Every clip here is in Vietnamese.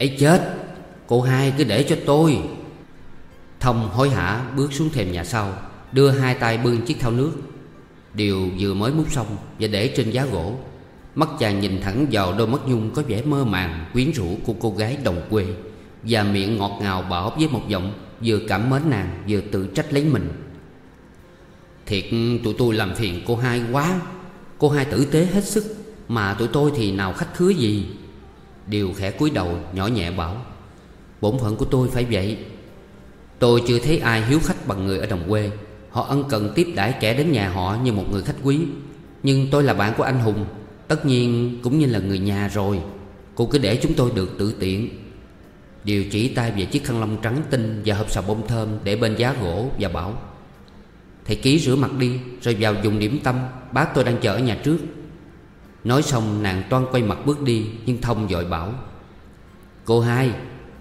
ấy chết, Cô hai cứ để cho tôi. Thông hối hả bước xuống thềm nhà sau, Đưa hai tay bưng chiếc thau nước. Điều vừa mới múc xong Và để trên giá gỗ, Mắt chàng nhìn thẳng vào đôi mắt nhung Có vẻ mơ màng, quyến rũ của cô gái đồng quê Và miệng ngọt ngào bảo với một giọng Vừa cảm mến nàng vừa tự trách lấy mình. Thiệt, tụi tôi làm phiền cô hai quá. Cô hai tử tế hết sức, Mà tụi tôi thì nào khách khứa gì đều khẽ cúi đầu nhỏ nhẹ bảo, Bổn phận của tôi phải vậy. Tôi chưa thấy ai hiếu khách bằng người ở đồng quê. Họ ân cần tiếp đãi kẻ đến nhà họ như một người khách quý. Nhưng tôi là bạn của anh Hùng, Tất nhiên cũng như là người nhà rồi. Cô cứ để chúng tôi được tự tiện. Điều chỉ tay về chiếc khăn lông trắng tinh Và hộp xà bông thơm để bên giá gỗ Và bảo, Thầy ký rửa mặt đi, Rồi vào dùng điểm tâm. Bác tôi đang chờ ở nhà trước. Nói xong nàng toan quay mặt bước đi Nhưng Thông dội bảo Cô hai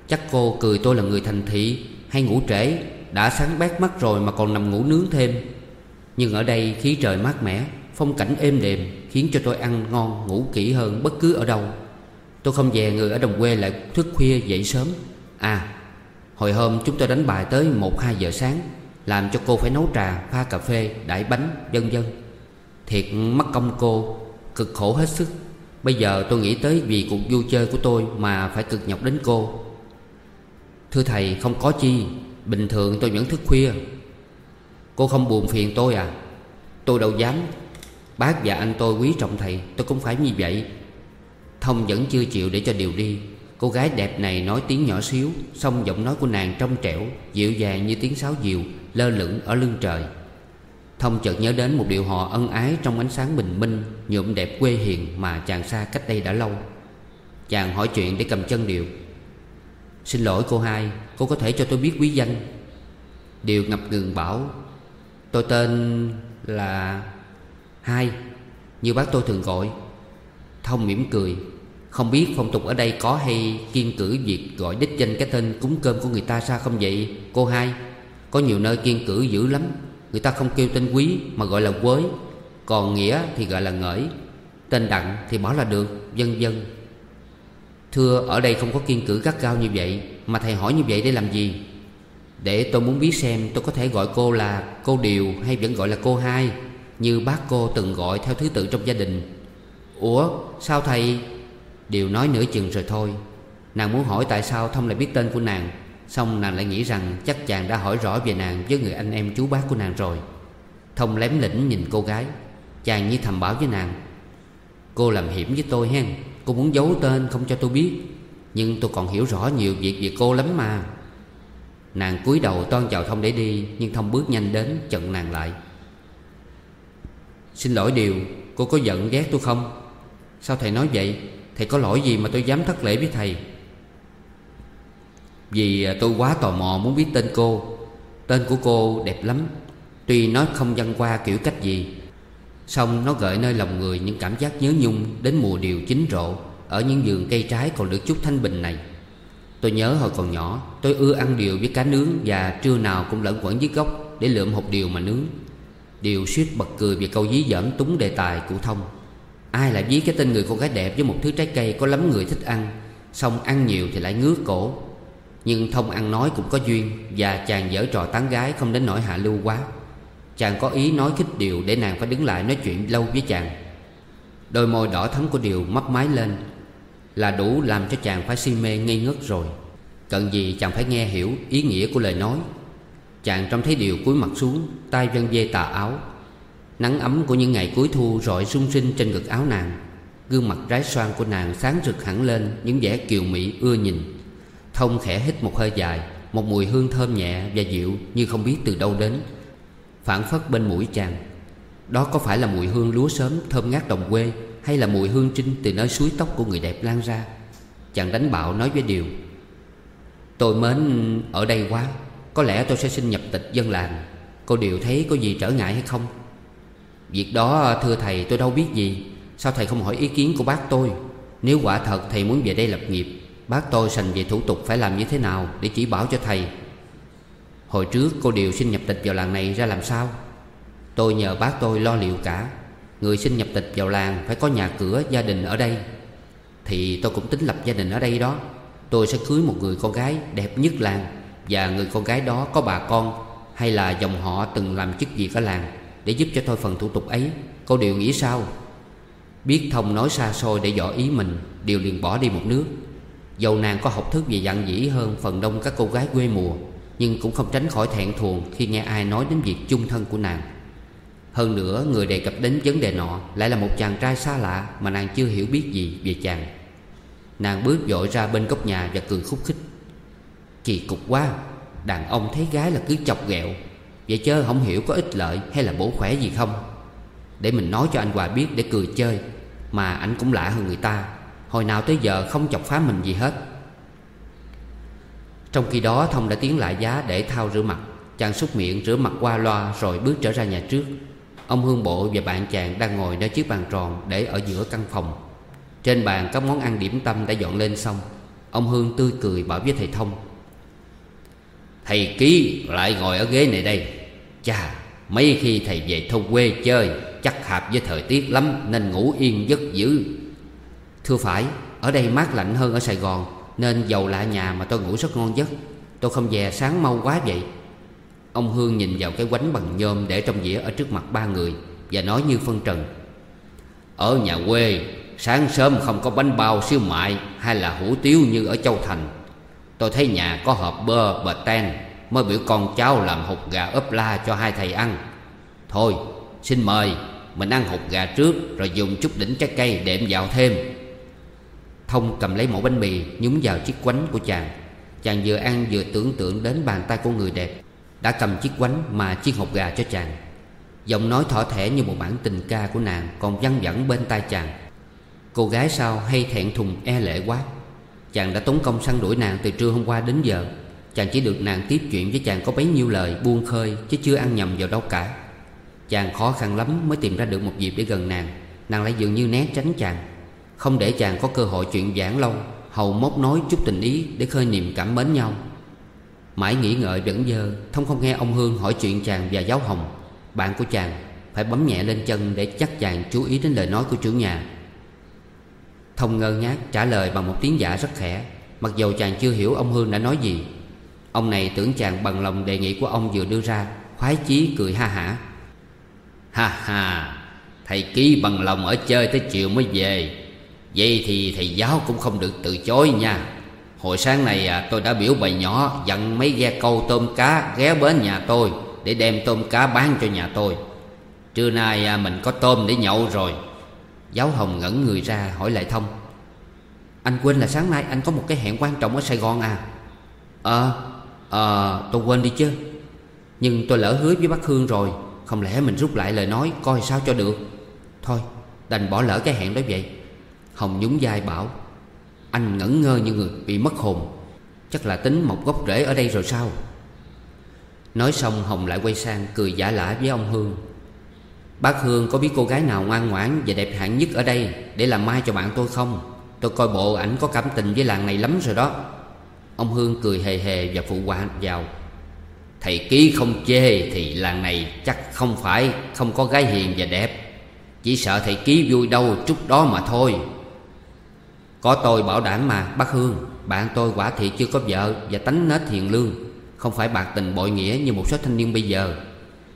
Chắc cô cười tôi là người thành thị Hay ngủ trễ Đã sáng bát mắt rồi mà còn nằm ngủ nướng thêm. Nhưng ở đây khí trời mát mẻ Phong cảnh êm đềm Khiến cho tôi ăn ngon ngủ kỹ hơn bất cứ ở đâu. Tôi không về người ở đồng quê lại thức khuya dậy sớm. À Hồi hôm chúng tôi đánh bài tới 1-2 giờ sáng Làm cho cô phải nấu trà, pha cà phê, đãi bánh, vân vân. Thiệt mất công cô Cực khổ hết sức. Bây giờ tôi nghĩ tới vì cuộc vui chơi của tôi Mà phải cực nhọc đến cô. Thưa thầy, không có chi. Bình thường tôi vẫn thức khuya. Cô không buồn phiền tôi à? Tôi đâu dám. Bác và anh tôi quý trọng thầy, Tôi cũng phải như vậy. Thông vẫn chưa chịu để cho điều đi. Cô gái đẹp này nói tiếng nhỏ xíu, Xong giọng nói của nàng trong trẻo, Dịu dàng như tiếng sáo diều, Lơ lửng ở lưng trời. Thông chợt nhớ đến một điều họ ân ái Trong ánh sáng bình minh, Nhuộm đẹp quê hiền Mà chàng xa cách đây đã lâu. Chàng hỏi chuyện để cầm chân Điều Xin lỗi cô hai, Cô có thể cho tôi biết quý danh. Điều ngập ngừng bảo, Tôi tên là Hai, Như bác tôi thường gọi. Thông mỉm cười, Không biết phong tục ở đây có hay kiên cử việc gọi đích danh cái tên cúng cơm của người ta sao không vậy, Cô hai? Có nhiều nơi kiên cử dữ lắm. Người ta không kêu tên quý mà gọi là quới Còn nghĩa thì gọi là ngởi. Tên đặng thì bỏ là được, Vân vân. Thưa, ở đây không có kiên cử gắt cao như vậy, Mà thầy hỏi như vậy để làm gì? Để tôi muốn biết xem tôi có thể gọi cô là cô Điều Hay vẫn gọi là cô hai, Như bác cô từng gọi theo thứ tự trong gia đình. Ủa, sao thầy? Điều nói nửa chừng rồi thôi. Nàng muốn hỏi tại sao Thông lại biết tên của nàng. Xong nàng lại nghĩ rằng chắc chàng đã hỏi rõ về nàng Với người anh em chú bác của nàng rồi. Thông lém lĩnh nhìn cô gái. Chàng như thầm bảo với nàng, Cô làm hiểm với tôi hen, Cô muốn giấu tên không cho tôi biết, Nhưng tôi còn hiểu rõ nhiều việc về cô lắm mà. Nàng cúi đầu toan chào Thông để đi, Nhưng Thông bước nhanh đến chặn nàng lại. Xin lỗi điều, Cô có giận ghét tôi không? Sao thầy nói vậy? Thầy có lỗi gì mà tôi dám thất lễ với thầy? Vì à, tôi quá tò mò muốn biết tên cô. Tên của cô đẹp lắm. Tuy nó không văn qua kiểu cách gì Xong nó gợi nơi lòng người những cảm giác nhớ nhung Đến mùa điều chín rộ Ở những vườn cây trái còn được chút thanh bình này. Tôi nhớ hồi còn nhỏ, Tôi ưa ăn điều với cá nướng Và trưa nào cũng lẫn quẩn dưới gốc Để lượm hộp điều mà nướng. Điều suýt bật cười vì câu dí dỏm túng đề tài của Thông. Ai lại dí cái tên người con gái đẹp Với một thứ trái cây có lắm người thích ăn Xong ăn nhiều thì lại ngứa cổ. Nhưng Thông ăn nói cũng có duyên Và chàng dở trò tán gái không đến nỗi hạ lưu quá. Chàng có ý nói khích Điều để nàng phải đứng lại nói chuyện lâu với chàng. Đôi môi đỏ thắm của Điều mấp mái lên, Là đủ làm cho chàng phải si mê ngây ngất rồi. Cần gì chàng phải nghe hiểu ý nghĩa của lời nói. Chàng trông thấy Điều cúi mặt xuống, tay vân dê tà áo. Nắng ấm của những ngày cuối thu rọi sung sinh trên ngực áo nàng. Gương mặt rái xoan của nàng sáng rực hẳn lên, Những vẻ kiều mỹ ưa nhìn. Thông khẽ hít một hơi dài, Một mùi hương thơm nhẹ và dịu Như không biết từ đâu đến. Phản phất bên mũi chàng. Đó có phải là mùi hương lúa sớm thơm ngát đồng quê, Hay là mùi hương trinh từ nơi suối tóc của người đẹp lan ra? Chàng đánh bạo nói với Điều. Tôi mến ở đây quá, Có lẽ tôi sẽ xin nhập tịch dân làng. Cô Điều thấy có gì trở ngại hay không? Việc đó, thưa thầy, tôi đâu biết gì. Sao thầy không hỏi ý kiến của bác tôi? Nếu quả thật thầy muốn về đây lập nghiệp Bác tôi sành về thủ tục phải làm như thế nào Để chỉ bảo cho thầy? Hồi trước cô Điều xin nhập tịch vào làng này ra làm sao? Tôi nhờ bác tôi lo liệu cả. Người xin nhập tịch vào làng Phải có nhà cửa, gia đình ở đây. Thì tôi cũng tính lập gia đình ở đây đó. Tôi sẽ cưới một người con gái đẹp nhất làng, Và người con gái đó có bà con, Hay là dòng họ từng làm chức việc ở làng, Để giúp cho tôi phần thủ tục ấy. Cô Điều nghĩ sao? Biết thông nói xa xôi để dò ý mình, Điều liền bỏ đi một nước. Dầu nàng có học thức về dặn dĩ hơn Phần đông các cô gái quê mùa, Nhưng cũng không tránh khỏi thẹn thùng Khi nghe ai nói đến việc chung thân của nàng. Hơn nữa, người đề cập đến vấn đề nọ Lại là một chàng trai xa lạ Mà nàng chưa hiểu biết gì về chàng. Nàng bước dội ra bên góc nhà Và cười khúc khích. Kỳ cục quá, Đàn ông thấy gái là cứ chọc ghẹo, Vậy chớ không hiểu có ích lợi hay là bổ khỏe gì không? Để mình nói cho anh Hòa biết để cười chơi, Mà anh cũng lạ hơn người ta. Hồi nào tới giờ không chọc phá mình gì hết. Trong khi đó, Thông đã tiến lại giá để thao rửa mặt. Chàng xúc miệng, rửa mặt qua loa, Rồi bước trở ra nhà trước. Ông Hương Bộ và bạn chàng đang ngồi nơi chiếc bàn tròn Để ở giữa căn phòng. Trên bàn các món ăn điểm tâm đã dọn lên xong. Ông Hương tươi cười bảo với thầy Thông, Thầy Ký lại ngồi ở ghế này đây. Chà, Mấy khi thầy về thôn quê chơi, Chắc hợp với thời tiết lắm, Nên ngủ yên giấc dữ. Thưa phải, Ở đây mát lạnh hơn ở Sài Gòn, Nên giàu lạ nhà mà tôi ngủ rất ngon giấc. Tôi không về sáng mau quá vậy. Ông Hương nhìn vào cái quánh bằng nhôm Để trong dĩa ở trước mặt ba người Và nói như phân trần. Ở nhà quê, Sáng sớm không có bánh bao siêu mại Hay là hủ tiếu như ở Châu Thành. Tôi thấy nhà có hộp bơ, bờ ten Mới biểu con cháu làm hột gà ốp la cho hai thầy ăn. Thôi, xin mời, Mình ăn hột gà trước, Rồi dùng chút đỉnh trái cây đệm vào thêm. Thông cầm lấy mẫu bánh mì, Nhúng vào chiếc quánh của chàng. Chàng vừa ăn vừa tưởng tượng đến bàn tay của người đẹp Đã cầm chiếc quánh mà chiên hộp gà cho chàng. Giọng nói thỏ thẻ như một bản tình ca của nàng Còn văng vẳng bên tai chàng. Cô gái sao hay thẹn thùng e lệ quá. Chàng đã tốn công săn đuổi nàng từ trưa hôm qua đến giờ. Chàng chỉ được nàng tiếp chuyện với chàng có bấy nhiêu lời buông khơi Chứ chưa ăn nhầm vào đâu cả. Chàng khó khăn lắm mới tìm ra được một dịp để gần nàng. Nàng lại dường như né tránh chàng. Không để chàng có cơ hội chuyện giảng lâu, Hầu móc nói chút tình ý để khơi niềm cảm mến nhau. Mãi nghĩ ngợi vẫn dơ, Thông không nghe ông Hương hỏi chuyện chàng và giáo hồng. Bạn của chàng Phải bấm nhẹ lên chân để chắc chàng chú ý đến lời nói của chủ nhà. Thông ngơ ngác trả lời bằng một tiếng giả rất khẽ, Mặc dầu chàng chưa hiểu ông Hương đã nói gì. Ông này tưởng chàng bằng lòng đề nghị của ông vừa đưa ra, Khoái chí cười ha hả. Ha ha, Thầy ký bằng lòng ở chơi tới chiều mới về. Vậy thì thầy giáo cũng không được từ chối nha. Hồi sáng này à, tôi đã biểu bày nhỏ Dặn mấy ghe câu tôm cá ghé bến nhà tôi Để đem tôm cá bán cho nhà tôi. Trưa nay à, mình có tôm để nhậu rồi. Giáo Hồng ngẩn người ra hỏi lại Thông. Anh quên là sáng nay anh có một cái hẹn quan trọng ở Sài Gòn à? Ờ Ờ tôi quên đi chứ. Nhưng tôi lỡ hứa với bác Hương rồi. Không lẽ mình rút lại lời nói coi sao cho được? Thôi đành bỏ lỡ cái hẹn đó vậy. Hồng nhún vai bảo, Anh ngẩn ngơ như người bị mất hồn, Chắc là tính một gốc rễ ở đây rồi sao? Nói xong, Hồng lại quay sang cười giả lả với ông Hương. Bác Hương có biết cô gái nào ngoan ngoãn và đẹp hạng nhất ở đây Để làm mai cho bạn tôi không? Tôi coi bộ ảnh có cảm tình với làng này lắm rồi đó. Ông Hương cười hề hề và phụ họa vào, Thầy ký không chê thì làng này chắc không phải không có gái hiền và đẹp. Chỉ sợ thầy ký vui đâu chút đó mà thôi. Có tôi bảo đảm mà bác Hương. Bạn tôi quả thiệt chưa có vợ và tánh nết hiền lương. Không phải bạc tình bội nghĩa như một số thanh niên bây giờ.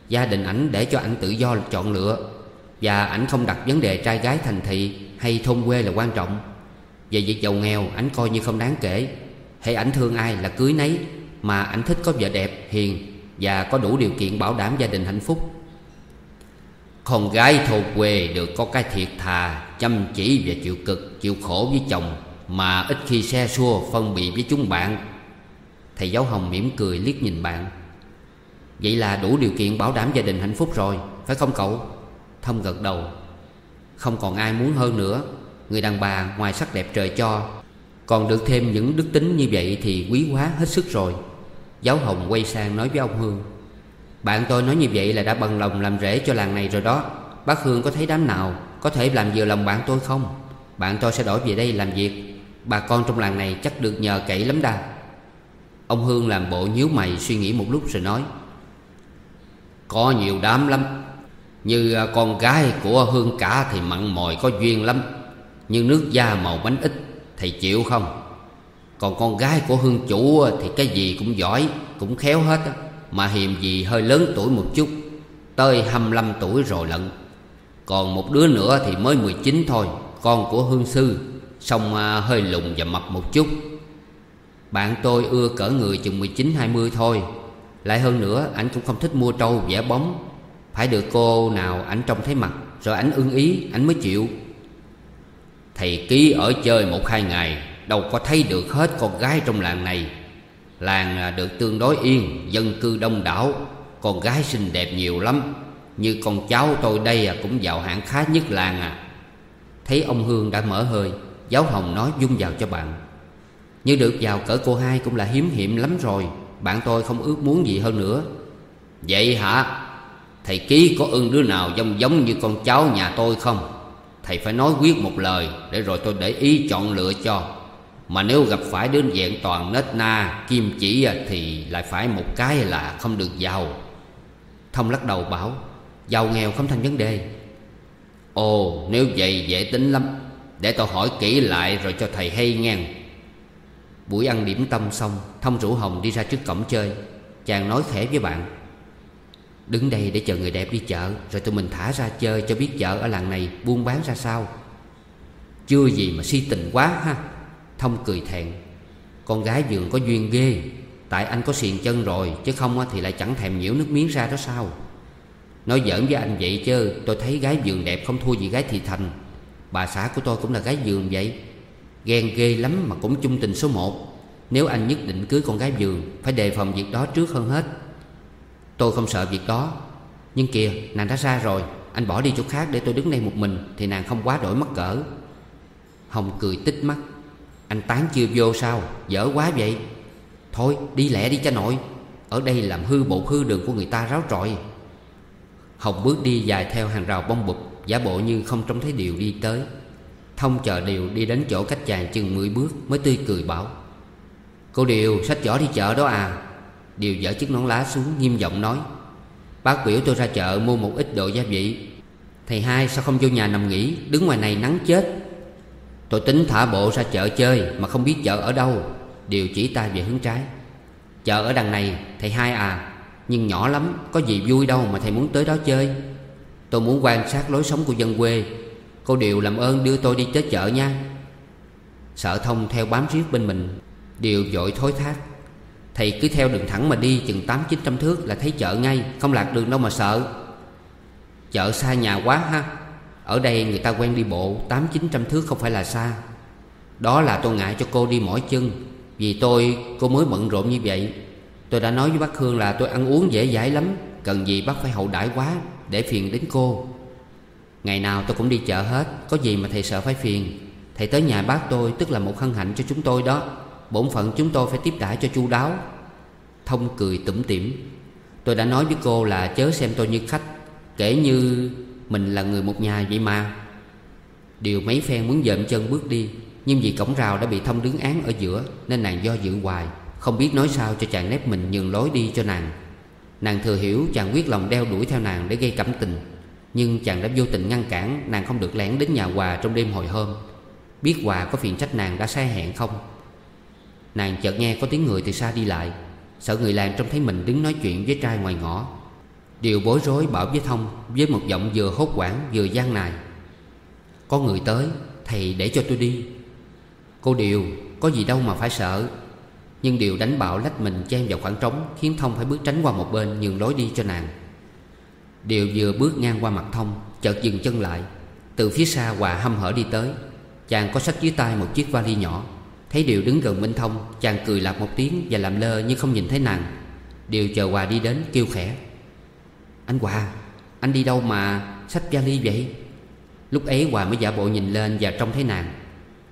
Gia đình ảnh để cho ảnh tự do chọn lựa. Và ảnh không đặt vấn đề trai gái thành thị hay thôn quê là quan trọng. Về việc giàu nghèo ảnh coi như không đáng kể. Hay ảnh thương ai là cưới nấy Mà ảnh thích có vợ đẹp, hiền Và có đủ điều kiện bảo đảm gia đình hạnh phúc. Con gái thôn quê được có cái thiệt thà Chăm chỉ và chịu cực, chịu khổ với chồng Mà ít khi xe xua phân biệt với chúng bạn. Thầy giáo Hồng mỉm cười liếc nhìn bạn. Vậy là đủ điều kiện bảo đảm gia đình hạnh phúc rồi Phải không cậu? Thông gật đầu. Không còn ai muốn hơn nữa. Người đàn bà ngoài sắc đẹp trời cho. Còn được thêm những đức tính như vậy Thì quý quá hết sức rồi. Giáo Hồng quay sang nói với ông Hương. Bạn tôi nói như vậy là đã bằng lòng làm rễ cho làng này rồi đó. Bác Hương có thấy đám nào Có thể làm vừa lòng bạn tôi không? Bạn tôi sẽ đổi về đây làm việc. Bà con trong làng này chắc được nhờ cậy lắm đa. Ông Hương làm bộ nhíu mày suy nghĩ một lúc rồi nói. Có nhiều đám lắm. Như à, con gái của Hương cả thì mặn mòi có duyên lắm. Nhưng nước da màu bánh ít, Thầy chịu không? Còn con gái của Hương chủ thì cái gì cũng giỏi, Cũng khéo hết mà hiềm gì hơi lớn tuổi một chút, Tới 25 tuổi rồi lận. Còn một đứa nữa thì mới 19 thôi, Con của Hương Sư Xong à, hơi lùng và mập một chút. Bạn tôi ưa cỡ người chừng 19-20 thôi. Lại hơn nữa, ảnh cũng không thích mua trâu vẽ bóng. Phải được cô nào ảnh trông thấy mặt, Rồi ảnh ưng ý, ảnh mới chịu. Thầy ký ở chơi một hai ngày, Đâu có thấy được hết con gái trong làng này. Làng à, được tương đối yên, Dân cư đông đảo. Con gái xinh đẹp nhiều lắm. Như con cháu tôi đây à, cũng vào hạng khá nhất làng à. Thấy ông Hương đã mở hơi, Giáo Hồng nói dung vào cho bạn. Như được vào cỡ cô hai cũng là hiếm hiểm lắm rồi. Bạn tôi không ước muốn gì hơn nữa. Vậy hả? Thầy ký có ưng đứa nào giống giống như con cháu nhà tôi không? Thầy phải nói quyết một lời, Để rồi tôi để ý chọn lựa cho. Mà nếu gặp phải đứa dạng toàn nết na, Kim chỉ thì lại phải một cái là không được giàu. Thông lắc đầu bảo, Giàu nghèo không thành vấn đề. Ồ, nếu vậy dễ tính lắm, Để tôi hỏi kỹ lại rồi cho thầy hay ngang Buổi ăn điểm tâm xong, Thông rủ Hồng đi ra trước cổng chơi. Chàng nói khẽ với bạn, Đứng đây để chờ người đẹp đi chợ, Rồi tụi mình thả ra chơi cho biết chợ ở làng này buôn bán ra sao. Chưa gì mà si tình quá ha. Thông cười thẹn. Con gái giường có duyên ghê Tại anh có xiền chân rồi Chứ không thì lại chẳng thèm nhiễu nước miếng ra đó sao? Nói giỡn với anh vậy chứ Tôi thấy gái giường đẹp không thua gì gái thị thành. Bà xã của tôi cũng là gái giường vậy. Ghen ghê lắm mà cũng chung tình số một. Nếu anh nhất định cưới con gái giường, Phải đề phòng việc đó trước hơn hết. Tôi không sợ việc đó. Nhưng kìa nàng đã ra rồi. Anh bỏ đi chỗ khác để tôi đứng đây một mình Thì nàng không quá đổi mắc cỡ. Hồng cười tích mắt. Anh tán chưa vô sao? Dở quá vậy. Thôi, đi lẹ đi cha nội. Ở đây làm hư bộ hư đường của người ta ráo trọi. Hồng bước đi dài theo hàng rào bông bụp Giả bộ như không trông thấy Điều đi tới. Thông chờ Điều đi đến chỗ cách chàng chừng 10 bước Mới tươi cười bảo, Cô Điều, sách giỏ đi chợ đó à? Điều dở chiếc nón lá xuống, nghiêm giọng nói, Bác biểu tôi ra chợ mua một ít đồ gia vị. Thầy hai sao không vô nhà nằm nghỉ? Đứng ngoài này nắng chết. Tôi tính thả bộ ra chợ chơi Mà không biết chợ ở đâu Điều chỉ tay về hướng trái. Chợ ở đằng này, thầy hai à Nhưng nhỏ lắm, Có gì vui đâu mà thầy muốn tới đó chơi. Tôi muốn quan sát lối sống của dân quê. Cô Điều làm ơn đưa tôi đi tới chợ nha. Sợ thông theo bám riết bên mình Điều dội thối thác. Thầy cứ theo đường thẳng mà đi chừng tám chín trăm thước là thấy chợ ngay, Không lạc đường đâu mà sợ. Chợ xa nhà quá ha. Ở đây người ta quen đi bộ tám, chín trăm thước không phải là xa. Đó là tôi ngại cho cô đi mỏi chân. Vì tôi, cô mới bận rộn như vậy. Tôi đã nói với bác Hương là tôi ăn uống dễ dãi lắm. Cần gì bác phải hậu đãi quá Để phiền đến cô. Ngày nào tôi cũng đi chợ hết. Có gì mà thầy sợ phải phiền. Thầy tới nhà bác tôi, tức là một hân hạnh cho chúng tôi đó. Bổn phận chúng tôi phải tiếp đãi cho chu đáo. Thông cười tủm tỉm. Tôi đã nói với cô là chớ xem tôi như khách. Kể như mình là người một nhà vậy mà. Điều mấy phen muốn dậm chân bước đi, Nhưng vì cổng rào đã bị thông đứng án ở giữa, Nên nàng do dự hoài, Không biết nói sao cho chàng nép mình nhường lối đi cho nàng. Nàng thừa hiểu chàng quyết lòng đeo đuổi theo nàng để gây cảm tình, Nhưng chàng đã vô tình ngăn cản, Nàng không được lẻn đến nhà Hòa trong đêm hồi hôm. Biết Hòa có phiền trách nàng đã sai hẹn không? Nàng chợt nghe có tiếng người từ xa đi lại, Sợ người làng trông thấy mình đứng nói chuyện với trai ngoài ngõ. Điều bối rối bảo với Thông Với một giọng vừa hốt quảng vừa gian nài. Có người tới, Thầy để cho tôi đi. Cô Điều, có gì đâu mà phải sợ. Nhưng Điều đánh bạo lách mình chen vào khoảng trống, Khiến Thông phải bước tránh qua một bên Nhường lối đi cho nàng. Điều vừa bước ngang qua mặt Thông, Chợt dừng chân lại. Từ phía xa Hòa hâm hở đi tới. Chàng có sách dưới tay một chiếc vali nhỏ. Thấy Điều đứng gần Minh Thông, Chàng cười lạc một tiếng và làm lơ như không nhìn thấy nàng. Điều chờ Hòa đi đến kêu khẽ. Anh Hòa Anh đi đâu mà sách vali vậy? Lúc ấy Hòa mới giả bộ nhìn lên và trông thấy nàng.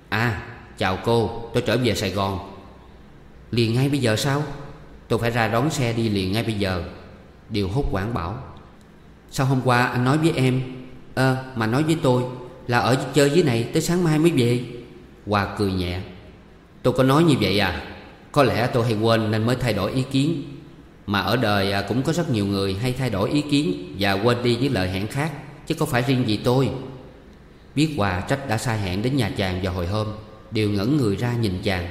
À Chào cô tôi trở về Sài Gòn. Liền ngay bây giờ sao? Tôi phải ra đón xe đi liền ngay bây giờ. Điều hốt quảng bảo. Sao hôm qua anh nói với em? Ơ à, mà nói với tôi Là ở chơi dưới này tới sáng mai mới về. Hòa cười nhẹ. Tôi có nói như vậy à? Có lẽ tôi hay quên nên mới thay đổi ý kiến. Mà ở đời à, cũng có rất nhiều người hay thay đổi ý kiến Và quên đi những lời hẹn khác, Chứ có phải riêng gì tôi. Biết Hòa trách đã sai hẹn đến nhà chàng vào hồi hôm, Đều ngẩn người ra nhìn chàng.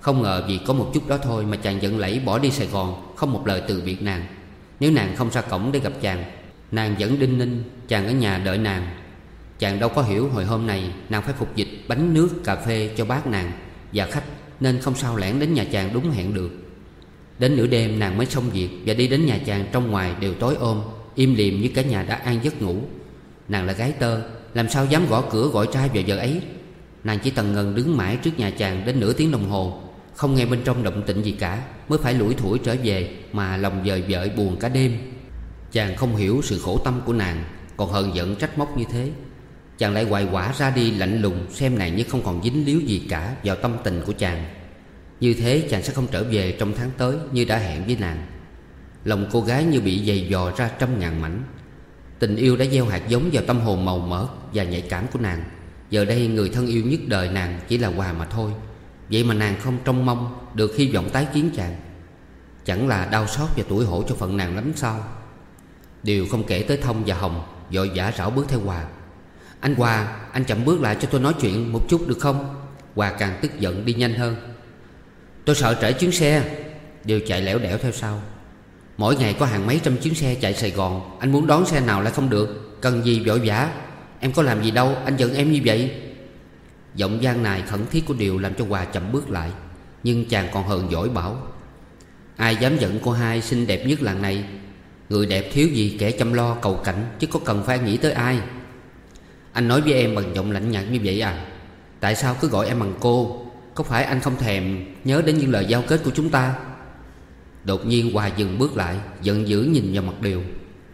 Không ngờ vì có một chút đó thôi Mà chàng giận lẫy bỏ đi Sài Gòn, Không một lời từ biệt nàng. Nếu nàng không ra cổng để gặp chàng, Nàng vẫn đinh ninh Chàng ở nhà đợi nàng. Chàng đâu có hiểu hồi hôm này Nàng phải phục dịch bánh nước cà phê cho bác nàng Và khách Nên không sao lẻn đến nhà chàng đúng hẹn được. Đến nửa đêm nàng mới xong việc Và đi đến nhà chàng trong ngoài đều tối ôm, Im liềm như cả nhà đã an giấc ngủ. Nàng là gái tơ, Làm sao dám gõ cửa gọi trai vào giờ ấy? Nàng chỉ tần ngần đứng mãi trước nhà chàng đến nửa tiếng đồng hồ, Không nghe bên trong động tĩnh gì cả, Mới phải lủi thủi trở về Mà lòng dời vợi buồn cả đêm. Chàng không hiểu sự khổ tâm của nàng, Còn hờn giận trách móc như thế. Chàng lại hoài quả ra đi lạnh lùng, Xem nàng như không còn dính líu gì cả Vào tâm tình của chàng. Như thế chàng sẽ không trở về trong tháng tới Như đã hẹn với nàng. Lòng cô gái như bị dày dò ra trăm ngàn mảnh. Tình yêu đã gieo hạt giống vào tâm hồn màu mỡ Và nhạy cảm của nàng. Giờ đây người thân yêu nhất đời nàng chỉ là Hòa mà thôi. Vậy mà nàng không trông mong Được hy vọng tái kiến chàng. Chẳng là đau xót và tuổi hổ cho phận nàng lắm sao. Điều không kể tới Thông và Hồng Vội vã rảo bước theo Hòa. Anh Hòa, Anh chậm bước lại cho tôi nói chuyện một chút được không? Hòa càng tức giận đi nhanh hơn. Tôi sợ trễ chuyến xe. Đều chạy lẻo đẻo theo sau. Mỗi ngày có hàng mấy trăm chuyến xe chạy Sài Gòn. Anh muốn đón xe nào lại không được. Cần gì vội vã? Em có làm gì đâu. Anh giận em như vậy. Giọng gian này khẩn thiết của Điều làm cho Hòa chậm bước lại. Nhưng chàng còn hờn dỗi bảo, Ai dám giận cô hai xinh đẹp nhất làng này? Người đẹp thiếu gì kẻ chăm lo cầu cảnh, Chứ có cần phải nghĩ tới ai? Anh nói với em bằng giọng lạnh nhạt như vậy à? Tại sao cứ gọi em bằng cô? Có phải anh không thèm nhớ đến những lời giao kết của chúng ta? Đột nhiên Hòa dừng bước lại, Giận dữ nhìn vào mặt Điều.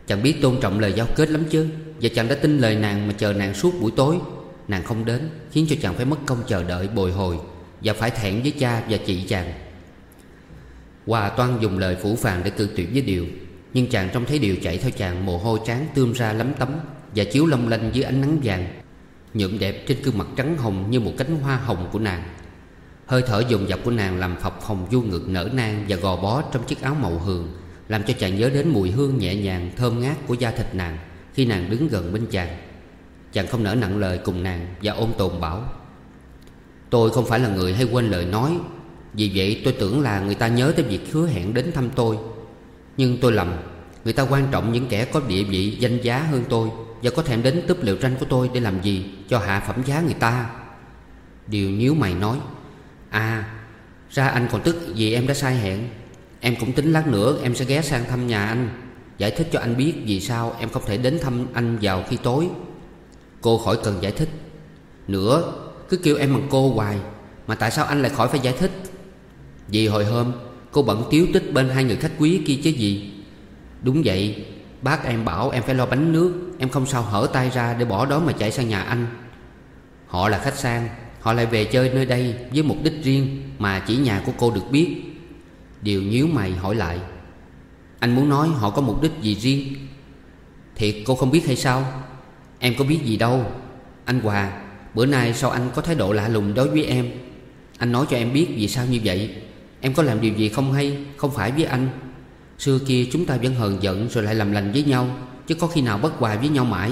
Chàng biết tôn trọng lời giao kết lắm chứ? Và chàng đã tin lời nàng mà chờ nàng suốt buổi tối. Nàng không đến, Khiến cho chàng phải mất công chờ đợi, bồi hồi Và phải thẹn với cha và chị chàng. Hòa toan dùng lời phủ phàng để cự tuyệt với Điều, Nhưng chàng trông thấy Điều chạy theo chàng Mồ hôi trán tươm ra lắm tấm Và chiếu long lanh dưới ánh nắng vàng, Nhuộm đẹp trên gương mặt trắng hồng Như một cánh hoa hồng của nàng. Hơi thở dồn dập của nàng làm phập phồng du ngực nở nang Và gò bó trong chiếc áo màu hường, Làm cho chàng nhớ đến mùi hương nhẹ nhàng, thơm ngát của da thịt nàng Khi nàng đứng gần bên chàng. Chàng không nỡ nặng lời cùng nàng Và ôm tồn bảo, Tôi không phải là người hay quên lời nói, Vì vậy tôi tưởng là người ta nhớ tới việc hứa hẹn đến thăm tôi. Nhưng tôi lầm, Người ta quan trọng những kẻ có địa vị, danh giá hơn tôi Và có thèm đến túp liệu tranh của tôi để làm gì Cho hạ phẩm giá người ta. Điều nhíu mày nói. À Ra anh còn tức vì em đã sai hẹn. Em cũng tính lát nữa em sẽ ghé sang thăm nhà anh, Giải thích cho anh biết vì sao em không thể đến thăm anh vào khi tối. Cô khỏi cần giải thích. Nữa, Cứ kêu em bằng cô hoài, Mà tại sao anh lại khỏi phải giải thích? Vì hồi hôm, Cô bận tiếu tích bên hai người khách quý kia chứ gì. Đúng vậy, Bác em bảo em phải lo bánh nước, Em không sao hở tay ra để bỏ đó mà chạy sang nhà anh. Họ là khách sang Họ lại về chơi nơi đây với mục đích riêng Mà chỉ nhà của cô được biết. Điều nhíu mày hỏi lại, Anh muốn nói họ có mục đích gì riêng? Thiệt, cô không biết hay sao? Em có biết gì đâu. Anh Hòa, Bữa nay sao anh có thái độ lạ lùng đối với em? Anh nói cho em biết vì sao như vậy. Em có làm điều gì không hay, Không phải với anh? Xưa kia chúng ta vẫn hờn giận rồi lại làm lành với nhau, Chứ có khi nào bất hòa với nhau mãi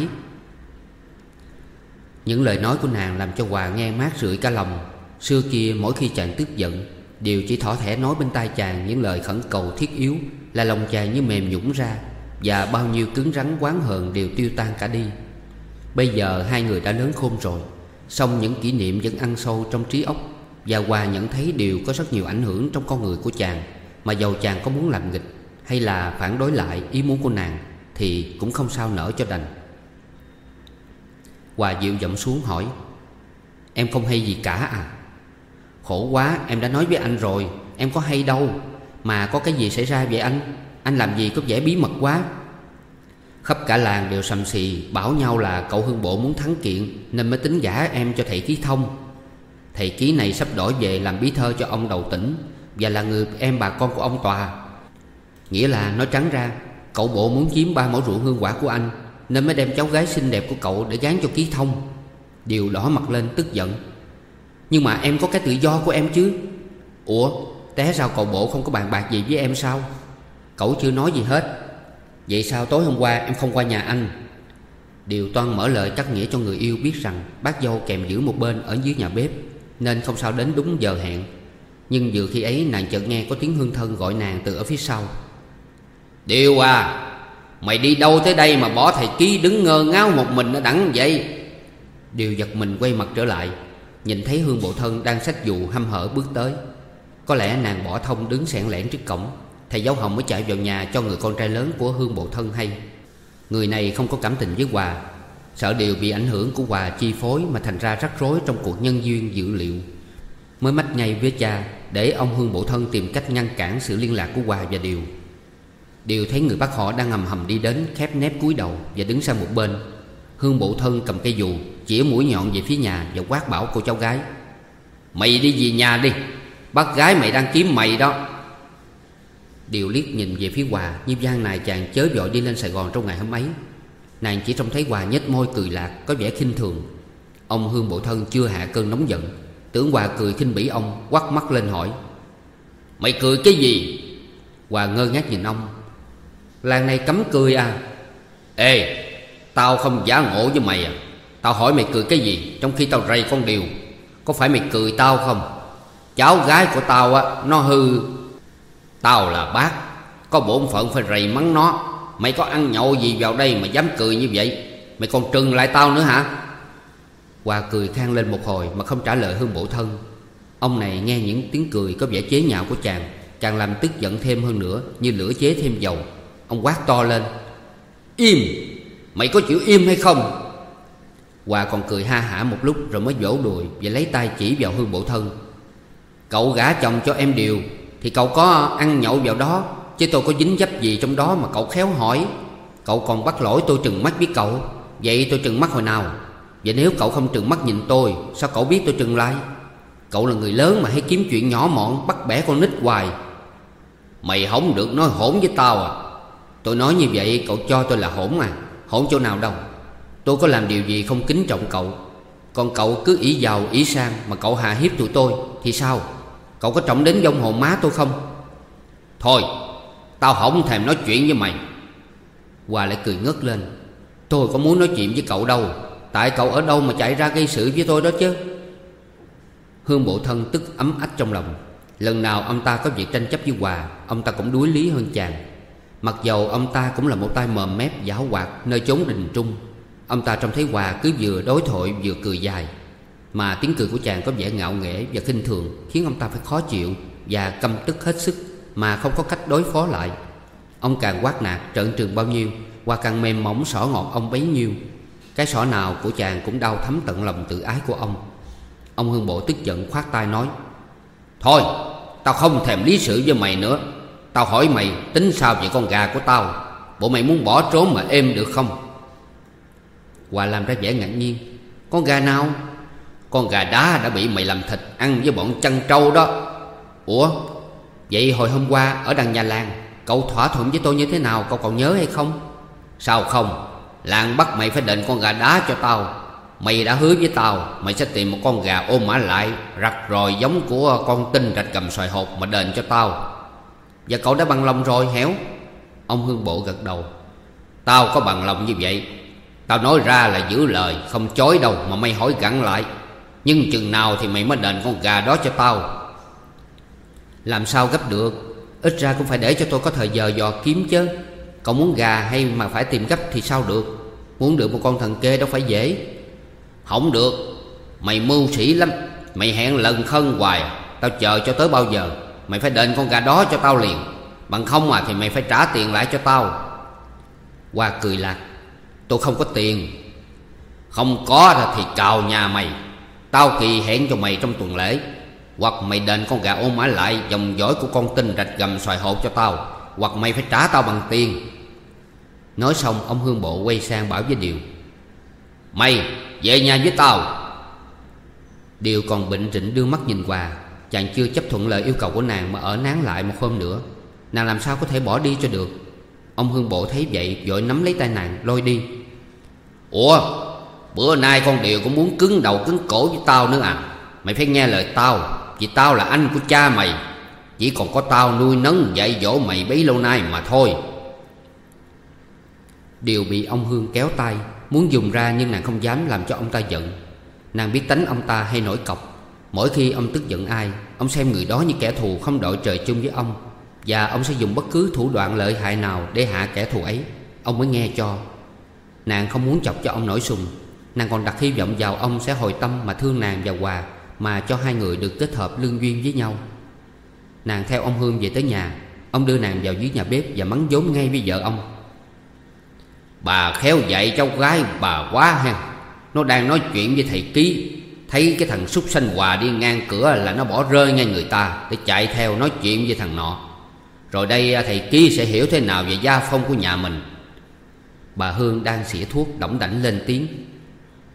những lời nói của nàng làm cho Hòa nghe mát rượi cả lòng. Xưa kia, mỗi khi chàng tức giận, Đều chỉ thỏ thẻ nói bên tai chàng những lời khẩn cầu thiết yếu, Là lòng chàng như mềm nhũng ra, Và bao nhiêu cứng rắn quán hờn đều tiêu tan cả đi. Bây giờ hai người đã lớn khôn rồi song những kỷ niệm vẫn ăn sâu trong trí óc, Và Hòa nhận thấy đều có rất nhiều ảnh hưởng trong con người của chàng, Mà dầu chàng có muốn làm nghịch Hay là phản đối lại ý muốn của nàng Thì cũng không sao nở cho đành. Hòa dịu giọng xuống hỏi, Em không hay gì cả à? Khổ quá, em đã nói với anh rồi, Em có hay đâu, Mà có cái gì xảy ra vậy anh? Anh làm gì có vẻ bí mật quá. Khắp cả làng đều sầm xì, Bảo nhau là cậu hương bộ muốn thắng kiện Nên mới tính giả em cho thầy ký thông. Thầy ký này sắp đổi về làm bí thơ cho ông đầu tỉnh Và là người em bà con của ông Tòa. Nghĩa là nói trắng ra, Cậu bộ muốn chiếm ba mẫu ruộng hương quả của anh. Nên mới đem cháu gái xinh đẹp của cậu để dán cho ký thông. Điều đỏ mặt lên tức giận. Nhưng mà em có cái tự do của em chứ? Ủa, Té sao cậu bộ không có bàn bạc gì với em sao? Cậu chưa nói gì hết. Vậy sao tối hôm qua em không qua nhà anh? Điều toan mở lời cắt nghĩa cho người yêu biết rằng Bác dâu kèm giữ một bên ở dưới nhà bếp, Nên không sao đến đúng giờ hẹn. Nhưng vừa khi ấy nàng chợt nghe có tiếng hương thân gọi nàng từ ở phía sau. Điều à Mày đi đâu tới đây mà bỏ thầy ký đứng ngơ ngáo một mình ở đẳng vậy? Điều giật mình quay mặt trở lại, Nhìn thấy Hương Bộ Thân đang sách dù hăm hở bước tới. Có lẽ nàng bỏ thông đứng sẹn lẻn trước cổng, Thầy giáo Hồng mới chạy vào nhà cho người con trai lớn của Hương Bộ Thân hay. Người này không có cảm tình với Hòa, Sợ điều bị ảnh hưởng của Hòa chi phối Mà thành ra rắc rối trong cuộc nhân duyên dữ liệu. Mới mách ngay với cha, Để ông Hương Bộ Thân tìm cách ngăn cản sự liên lạc của Hòa và Điều đều thấy người bác họ đang ngầm hầm đi đến Khép nép cúi đầu và đứng sang một bên. Hương Bộ Thân cầm cây dù Chỉa mũi nhọn về phía nhà Và quát bảo cô cháu gái, Mày đi về nhà đi, Bác gái mày đang kiếm mày đó. Điều liếc nhìn về phía Hòa Như gian này chàng chớ vội đi lên Sài Gòn trong ngày hôm ấy. Nàng chỉ trông thấy Hòa nhếch môi cười lạc, Có vẻ khinh thường. Ông Hương Bộ Thân chưa hạ cơn nóng giận, Tưởng Hòa cười khinh bỉ ông Quắt mắt lên hỏi, Mày cười cái gì? Hòa ngơ ngác nhìn ông Làng này cấm cười à? Ê, Tao không giả ngộ với mày à. Tao hỏi mày cười cái gì, Trong khi tao rầy con điều. Có phải mày cười tao không? Cháu gái của tao á, Nó hư. Tao là bác, Có bổn phận phải rầy mắng nó. Mày có ăn nhậu gì vào đây mà dám cười như vậy? Mày còn trừng lại tao nữa hả? Hòa cười khang lên một hồi Mà không trả lời hơn bổ Thân. Ông này nghe những tiếng cười có vẻ chế nhạo của chàng, Càng làm tức giận thêm hơn nữa, Như lửa chế thêm dầu. Ông quát to lên. Im! Mày có chịu im hay không? Hòa còn cười ha hả một lúc Rồi mới vỗ đùi Và lấy tay chỉ vào hư Bộ Thân. Cậu gả chồng cho em Điều, Thì cậu có ăn nhậu vào đó, Chứ tôi có dính dấp gì trong đó mà cậu khéo hỏi. Cậu còn bắt lỗi tôi trừng mắt biết cậu. Vậy tôi trừng mắt hồi nào? Vậy nếu cậu không trừng mắt nhìn tôi, Sao cậu biết tôi trừng lại? Cậu là người lớn mà hay kiếm chuyện nhỏ mọn, Bắt bẻ con nít hoài. Mày không được nói hỗn với tao à? Tôi nói như vậy, cậu cho tôi là hỗn à Hỗn chỗ nào đâu. Tôi có làm điều gì không kính trọng cậu. Còn cậu cứ ý giàu ý sang Mà cậu hạ hiếp tụi tôi, Thì sao? Cậu có trọng đến dông hồn má tôi không? Thôi, Tao không thèm nói chuyện với mày. Hòa lại cười ngất lên. Tôi có muốn nói chuyện với cậu đâu. Tại cậu ở đâu mà chạy ra gây sự với tôi đó chứ? Hương bộ thân tức ấm ách trong lòng. Lần nào ông ta có việc tranh chấp với Hòa Ông ta cũng đuối lý hơn chàng. Mặc dầu ông ta cũng là một tay mờm mép giáo hoạt Nơi chốn đình trung, Ông ta trông thấy Hòa cứ vừa đối thoại vừa cười dài. Mà tiếng cười của chàng có vẻ ngạo nghễ và khinh thường, Khiến ông ta phải khó chịu Và căm tức hết sức Mà không có cách đối phó lại. Ông càng quát nạt trợn trường bao nhiêu, Hòa càng mềm mỏng sỏ ngọt ông bấy nhiêu. Cái sỏ nào của chàng cũng đau thấm tận lòng tự ái của ông. Ông Hương Bộ tức giận khoát tay nói, Thôi, Tao không thèm lý sự với mày nữa. Tao hỏi mày, tính sao vậy con gà của tao? Bộ mày muốn bỏ trốn mà êm được không? Hòa làm ra vẻ ngạc nhiên. Con gà nào? Con gà đá đã bị mày làm thịt Ăn với bọn chăn trâu đó. Ủa, Vậy hồi hôm qua ở đằng nhà làng, Cậu thỏa thuận với tôi như thế nào? Cậu còn nhớ hay không? Sao không? Làng bắt mày phải đền con gà đá cho tao. Mày đã hứa với tao, Mày sẽ tìm một con gà ôm mã lại, Rặt rồi giống của con tinh rạch cầm xoài hộp Mà đền cho tao. Và cậu đã bằng lòng rồi, héo. Ông Hương Bộ gật đầu. Tao có bằng lòng như vậy. Tao nói ra là giữ lời, Không chối đâu mà mày hỏi gặn lại. Nhưng chừng nào thì mày mới đền con gà đó cho tao. Làm sao gấp được? Ít ra cũng phải để cho tôi có thời giờ dò kiếm chứ. Cậu muốn gà hay mà phải tìm gấp thì sao được? Muốn được một con thần kê đâu phải dễ. Không được. Mày mưu sĩ lắm. Mày hẹn lần khân hoài. Tao chờ cho tới bao giờ? Mày phải đền con gà đó cho tao liền. Bằng không mà thì mày phải trả tiền lại cho tao. Hoa cười lạc. Tôi không có tiền. Không có thì cào nhà mày. Tao kỳ hẹn cho mày trong tuần lễ. Hoặc mày đền con gà ôm mã lại, Dòng dõi của con tinh rạch gầm xoài hộp cho tao. Hoặc mày phải trả tao bằng tiền. Nói xong, ông Hương Bộ quay sang bảo với Điều. Mày, về nhà với tao. Điều còn bệnh rịnh đưa mắt nhìn hòa. Chàng chưa chấp thuận lời yêu cầu của nàng Mà ở nán lại một hôm nữa. Nàng làm sao có thể bỏ đi cho được? Ông Hương Bộ thấy vậy, vội nắm lấy tay nàng, lôi đi. Ủa, Bữa nay con Điều cũng muốn cứng đầu cứng cổ với tao nữa à? Mày phải nghe lời tao, Vì tao là anh của cha mày. Chỉ còn có tao nuôi nấng, dạy dỗ mày bấy lâu nay mà thôi. Điều bị ông Hương kéo tay, Muốn dùng ra nhưng nàng không dám làm cho ông ta giận. Nàng biết tánh ông ta hay nổi cọc. Mỗi khi ông tức giận ai, Ông xem người đó như kẻ thù không đội trời chung với ông, Và ông sẽ dùng bất cứ thủ đoạn lợi hại nào Để hạ kẻ thù ấy. Ông mới nghe cho. Nàng không muốn chọc cho ông nổi sùng. Nàng còn đặt hy vọng vào ông sẽ hồi tâm mà thương nàng và Hòa Mà cho hai người được kết hợp lương duyên với nhau. Nàng theo ông Hương về tới nhà. Ông đưa nàng vào dưới nhà bếp và mắng vốn ngay với vợ ông. Bà khéo dạy cháu gái bà quá ha Nó đang nói chuyện với thầy ký. Thấy cái thằng súc sanh Hòa đi ngang cửa là nó bỏ rơi ngay người ta, Để chạy theo nói chuyện với thằng nọ. Rồi đây à, thầy ký sẽ hiểu thế nào về gia phong của nhà mình. Bà Hương đang xỉa thuốc đỏng đảnh lên tiếng.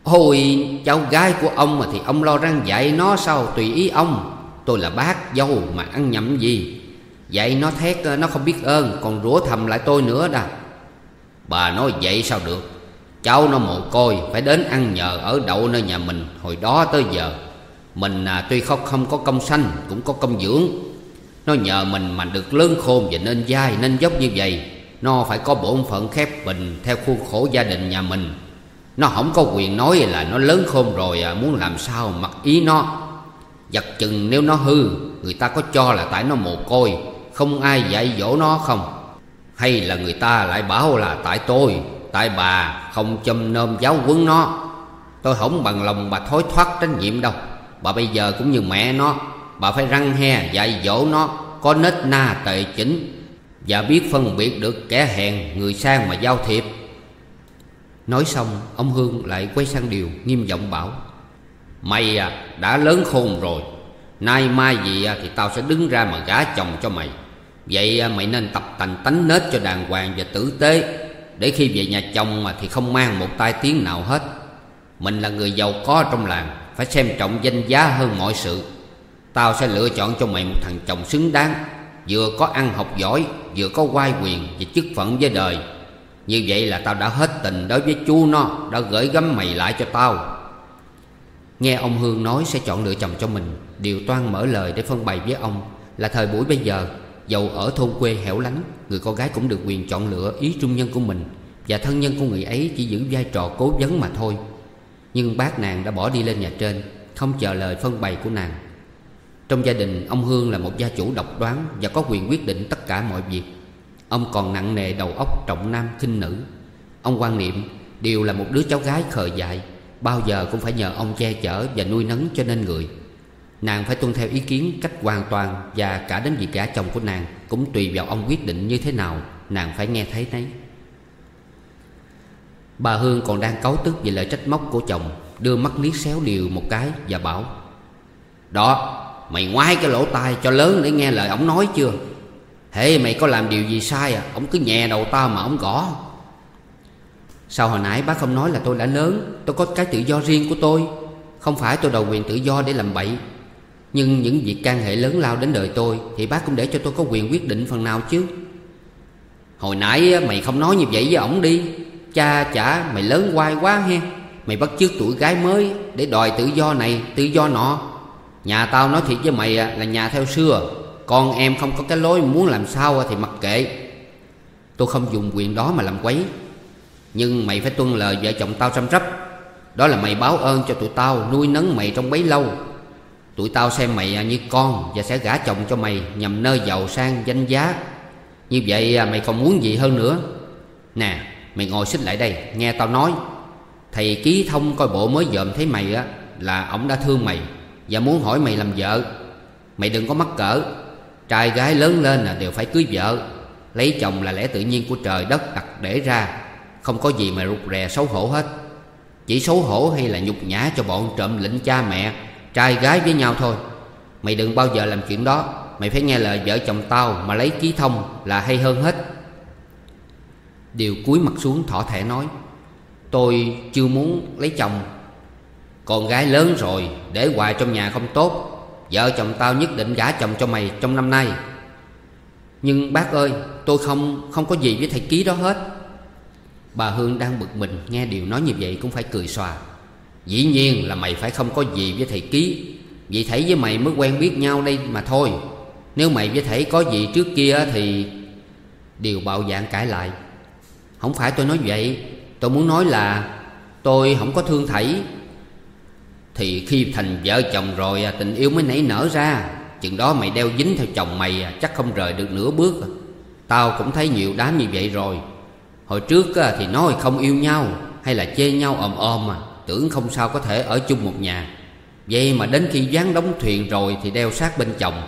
Ôi, cháu gái của ông mà thì ông lo răng dạy nó sao? Tùy ý ông. Tôi là bác, dâu mà ăn nhầm gì? Dạy nó thét à, nó không biết ơn, Còn rủa thầm lại tôi nữa đà Bà nói vậy sao được? Cháu nó mồ côi Phải đến ăn nhờ ở đậu nơi nhà mình Hồi đó tới giờ. Mình à, tuy không, không có công sanh Cũng có công dưỡng. Nó nhờ mình mà được lớn khôn Và nên dai nên dốc như vậy. Nó phải có bổn phận khép bình Theo khuôn khổ gia đình nhà mình. Nó không có quyền nói là nó lớn khôn rồi à, Muốn làm sao mặc ý nó. Giật chừng nếu nó hư Người ta có cho là tại nó mồ côi Không ai dạy dỗ nó không? Hay là người ta lại bảo là tại tôi? Tại bà không châm nôm giáo quấn nó. Tôi không bằng lòng bà thối thoát trách nhiệm đâu. Bà bây giờ cũng như mẹ nó Bà phải răng he dạy dỗ nó Có nết na tệ chính Và biết phân biệt được kẻ hèn Người sang mà giao thiệp. Nói xong ông Hương lại quay sang Điều Nghiêm giọng bảo Mày à đã lớn khôn rồi. Nay mai gì à, thì tao sẽ đứng ra mà gả chồng cho mày. Vậy à, mày nên tập tành tánh nết cho đàng hoàng và tử tế. Để khi về nhà chồng mà thì không mang một tai tiếng nào hết. Mình là người giàu có trong làng, Phải xem trọng danh giá hơn mọi sự. Tao sẽ lựa chọn cho mày một thằng chồng xứng đáng, Vừa có ăn học giỏi, Vừa có quai quyền và chức phận với đời. Như vậy là tao đã hết tình đối với chú nó, Đã gửi gắm mày lại cho tao. Nghe ông Hương nói sẽ chọn lựa chồng cho mình, Điều toan mở lời để phân bày với ông Là thời buổi bây giờ. Dầu ở thôn quê hẻo lánh, Người con gái cũng được quyền chọn lựa ý trung nhân của mình Và thân nhân của người ấy chỉ giữ vai trò cố vấn mà thôi. Nhưng bác nàng đã bỏ đi lên nhà trên, Không chờ lời phân bày của nàng. Trong gia đình, ông Hương là một gia chủ độc đoán Và có quyền quyết định tất cả mọi việc. Ông còn nặng nề đầu óc trọng nam, khinh nữ. Ông quan niệm đều là một đứa cháu gái khờ dại, Bao giờ cũng phải nhờ ông che chở và nuôi nấng cho nên người. Nàng phải tuân theo ý kiến cách hoàn toàn Và cả đến việc gả chồng của nàng Cũng tùy vào ông quyết định như thế nào Nàng phải nghe thấy nấy. Bà Hương còn đang cáu tức về lời trách móc của chồng, Đưa mắt liếc xéo điều một cái và bảo, Đó, Mày ngoái cái lỗ tai cho lớn để nghe lời ông nói chưa? Hễ mày có làm điều gì sai à Ông cứ nhè đầu tao mà ông gõ. Sao hồi nãy bác không nói là tôi đã lớn, Tôi có cái tự do riêng của tôi? Không phải tôi đòi quyền tự do để làm bậy nhưng những việc can hệ lớn lao đến đời tôi Thì bác cũng để cho tôi có quyền quyết định phần nào chứ. Hồi nãy mày không nói như vậy với ổng đi. Cha chả, mày lớn quai quá he. Mày bắt chước tuổi gái mới Để đòi tự do này, tự do nọ. Nhà tao nói thiệt với mày là nhà theo xưa. Con em không có cái lối muốn làm sao thì mặc kệ. Tôi không dùng quyền đó mà làm quấy. Nhưng mày phải tuân lời vợ chồng tao chăm rắp Đó là mày báo ơn cho tụi tao nuôi nấng mày trong bấy lâu. Tụi tao xem mày à, như con Và sẽ gả chồng cho mày Nhằm nơi giàu sang, danh giá. Như vậy à, mày không muốn gì hơn nữa? Nè, mày ngồi xích lại đây, Nghe tao nói. Thầy ký thông coi bộ mới dòm thấy mày, á, Là ổng đã thương mày Và muốn hỏi mày làm vợ. Mày đừng có mắc cỡ. Trai gái lớn lên là đều phải cưới vợ. Lấy chồng là lẽ tự nhiên của trời đất đặt để ra. Không có gì mà rụt rè xấu hổ hết. Chỉ xấu hổ hay là nhục nhã cho bọn trộm lĩnh cha mẹ. Trai gái với nhau thôi. Mày đừng bao giờ làm chuyện đó. Mày phải nghe lời vợ chồng tao Mà lấy ký thông là hay hơn hết. Điều cúi mặt xuống thỏ thẻ nói, Tôi chưa muốn lấy chồng. Con gái lớn rồi, Để hoài trong nhà không tốt. Vợ chồng tao nhất định gả chồng cho mày trong năm nay. Nhưng bác ơi, Tôi không không có gì với thầy ký đó hết. Bà Hương đang bực mình Nghe điều nói như vậy cũng phải cười xòa. Dĩ nhiên là mày phải không có gì với thầy ký. Vì thầy với mày mới quen biết nhau đây mà thôi. Nếu mày với thầy có gì trước kia thì Điều bạo dạng cãi lại. Không phải tôi nói vậy. Tôi muốn nói là Tôi không có thương thầy. Thì khi thành vợ chồng rồi à, tình yêu mới nảy nở ra. Chừng đó mày đeo dính theo chồng mày à, Chắc không rời được nửa bước. Tao cũng thấy nhiều đám như vậy rồi. Hồi trước à, thì nói không yêu nhau Hay là chê nhau ồm ồm mà Tưởng không sao có thể ở chung một nhà. Vậy mà đến khi dán đóng thuyền rồi Thì đeo sát bên chồng.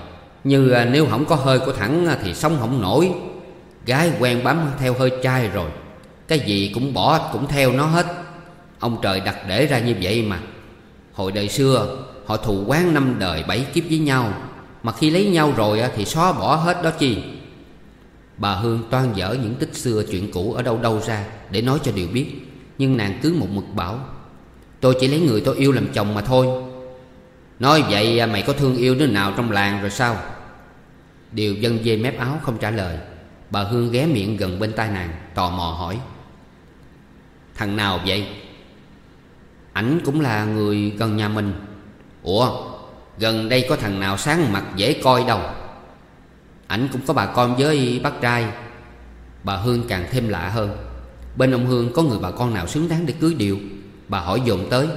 Như à, nếu không có hơi của thẳng à, Thì sống không nổi. Gái quen bám theo hơi trai rồi. Cái gì cũng bỏ, cũng theo nó hết. Ông trời đặt để ra như vậy mà. Hồi đời xưa, Họ thù quán năm đời bảy kiếp với nhau. Mà khi lấy nhau rồi à, thì xóa bỏ hết đó chi. Bà Hương toan dở những tích xưa chuyện cũ ở đâu đâu ra Để nói cho Điều biết. Nhưng nàng cứ một mực bảo Tôi chỉ lấy người tôi yêu làm chồng mà thôi. Nói vậy à, mày có thương yêu đứa nào trong làng rồi sao? Điều dân dê mép áo không trả lời, Bà Hương ghé miệng gần bên tai nàng, Tò mò hỏi. Thằng nào vậy? Ảnh cũng là người gần nhà mình. Ủa, Gần đây có thằng nào sáng mặt dễ coi đâu? Ảnh cũng có bà con với bác trai. Bà Hương càng thêm lạ hơn. Bên ông Hương có người bà con nào xứng đáng để cưới điều Bà hỏi dồn tới,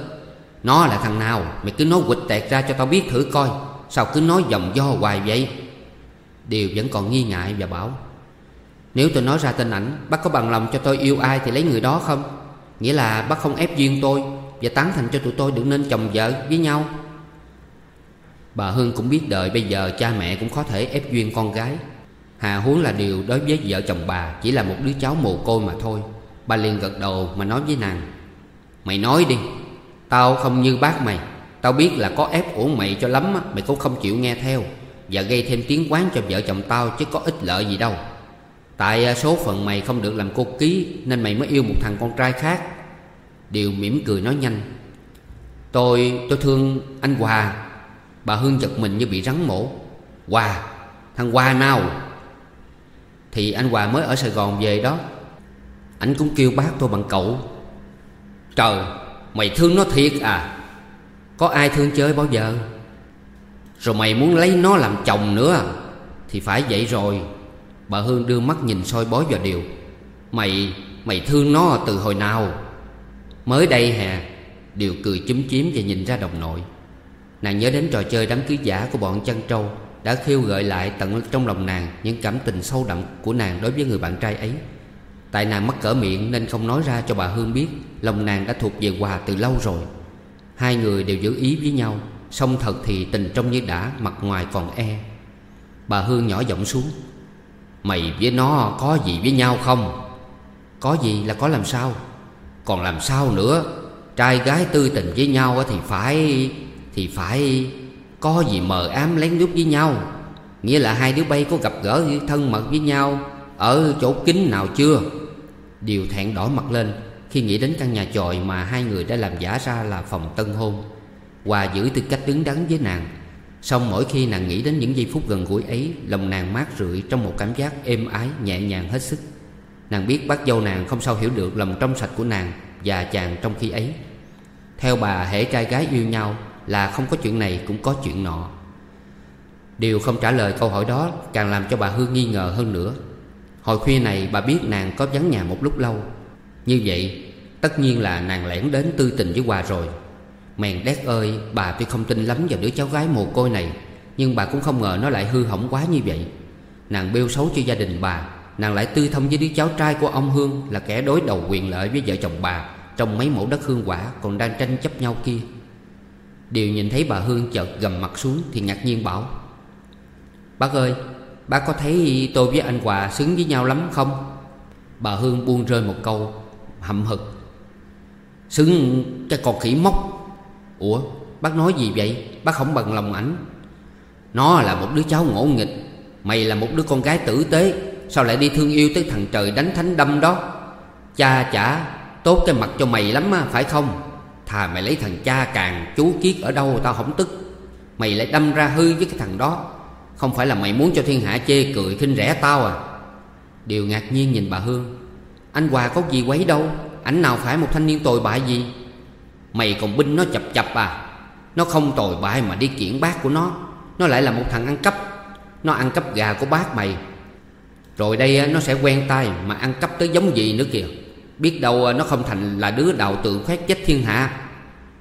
Nó là thằng nào? Mày cứ nói quịch tẹt ra cho tao biết thử coi, Sao cứ nói dòng do hoài vậy? Điều vẫn còn nghi ngại và bảo, Nếu tôi nói ra tên ảnh, Bác có bằng lòng cho tôi yêu ai thì lấy người đó không? Nghĩa là bác không ép duyên tôi Và tán thành cho tụi tôi được nên chồng vợ với nhau. Bà Hương cũng biết đời bây giờ cha mẹ cũng có thể ép duyên con gái. Hà huống là điều đối với vợ chồng bà Chỉ là một đứa cháu mồ côi mà thôi. Bà liền gật đầu mà nói với nàng Mày nói đi Tao không như bác mày. Tao biết là có ép uổng mày cho lắm Mày cũng không chịu nghe theo. Và gây thêm tiếng quán cho vợ chồng tao Chứ có ích lợi gì đâu. Tại à, số phận mày không được làm cô ký Nên mày mới yêu một thằng con trai khác. Điều mỉm cười nói nhanh. Tôi, tôi thương anh Hòa. Bà Hương giật mình như bị rắn mổ. Hòa, thằng Hòa nào? Thì anh Hòa mới ở Sài Gòn về đó. Anh cũng kêu bác tôi bằng cậu. Trời, Mày thương nó thiệt à. Có ai thương chơi bao giờ? Rồi mày muốn lấy nó làm chồng nữa, Thì phải vậy rồi. Bà Hương đưa mắt nhìn soi bói vào điều. Mày Mày thương nó từ hồi nào? Mới đây hè, Điều cười chúm chím và nhìn ra đồng nội. Nàng nhớ đến trò chơi đám cưới giả của bọn chăn trâu, Đã khiêu gợi lại tận trong lòng nàng Những cảm tình sâu đậm của nàng đối với người bạn trai ấy. Tại nàng mắc cỡ miệng nên không nói ra cho bà Hương biết, Lòng nàng đã thuộc về Hòa từ lâu rồi. Hai người đều giữ ý với nhau, song thật thì tình trong như đã, Mặt ngoài còn e. Bà Hương nhỏ giọng xuống, Mày với nó có gì với nhau không? Có gì là có làm sao? Còn làm sao nữa? Trai gái tư tình với nhau thì phải Thì phải Có gì mờ ám lén lút với nhau. Nghĩa là hai đứa bay có gặp gỡ thân mật với nhau ở chỗ kín nào chưa? Điều thẹn đỏ mặt lên, Khi nghĩ đến căn nhà chòi mà hai người đã làm giả ra là phòng tân hôn. Hòa giữ tư cách đứng đắn với nàng. Xong mỗi khi nàng nghĩ đến những giây phút gần gũi ấy, Lòng nàng mát rượi trong một cảm giác êm ái, nhẹ nhàng hết sức. Nàng biết bác dâu nàng không sao hiểu được lòng trong sạch của nàng Và chàng trong khi ấy. Theo bà hễ trai gái yêu nhau Là không có chuyện này cũng có chuyện nọ. Điều không trả lời câu hỏi đó Càng làm cho bà Hương nghi ngờ hơn nữa. Hồi khuya này bà biết nàng có vắng nhà một lúc lâu. Như vậy, Tất nhiên là nàng lẻn đến tư tình với Hòa rồi. Mèn đét ơi, Bà tuy không tin lắm vào đứa cháu gái mồ côi này, Nhưng bà cũng không ngờ nó lại hư hỏng quá như vậy. Nàng bêu xấu cho gia đình bà, Nàng lại tư thông với đứa cháu trai của ông Hương Là kẻ đối đầu quyền lợi với vợ chồng bà Trong mấy mẫu đất hương quả Còn đang tranh chấp nhau kia. Điều nhìn thấy bà Hương chợt gầm mặt xuống Thì ngạc nhiên bảo, Bác ơi Bác có thấy tôi với anh Hòa xứng với nhau lắm không? Bà Hương buông rơi một câu, hậm hực. Xứng cái con khỉ mốc Ủa, bác nói gì vậy? Bác không bằng lòng ảnh. Nó là một đứa cháu ngỗ nghịch, Mày là một đứa con gái tử tế. Sao lại đi thương yêu tới thằng trời đánh thánh đâm đó? Cha chả Tốt cái mặt cho mày lắm á, phải không? Thà mày lấy thằng cha càng chú kiết ở đâu tao không tức. Mày lại đâm ra hư với cái thằng đó. Không phải là mày muốn cho thiên hạ chê cười, khinh rẻ tao à? Điều ngạc nhiên nhìn bà Hương. Anh Hòa có gì quấy đâu? Ảnh nào phải một thanh niên tồi bại gì? Mày còn binh nó chập chập à? Nó không tồi bại mà đi kiện bác của nó. Nó lại là một thằng ăn cắp. Nó ăn cắp gà của bác mày. Rồi đây à, nó sẽ quen tay Mà ăn cắp tới giống gì nữa kìa. Biết đâu à, nó không thành là đứa đạo tượng khoét chết thiên hạ.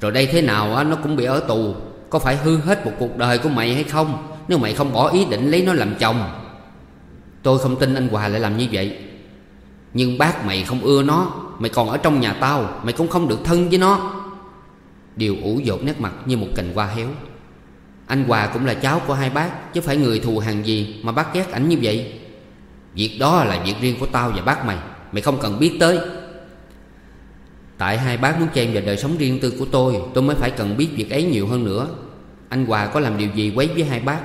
Rồi đây thế nào à, nó cũng bị ở tù. Có phải hư hết một cuộc đời của mày hay không? Nếu mày không bỏ ý định lấy nó làm chồng, Tôi không tin anh Hòa lại làm như vậy. Nhưng bác mày không ưa nó, Mày còn ở trong nhà tao, Mày cũng không được thân với nó. Điều ủ dột nét mặt như một cành hoa héo. Anh Hòa cũng là cháu của hai bác, Chứ phải người thù hàng gì mà bác ghét ảnh như vậy. Việc đó là việc riêng của tao và bác mày Mày không cần biết tới. Tại hai bác muốn chen vào đời sống riêng tư của tôi Tôi mới phải cần biết việc ấy nhiều hơn nữa. Anh Hòa có làm điều gì quấy với hai bác?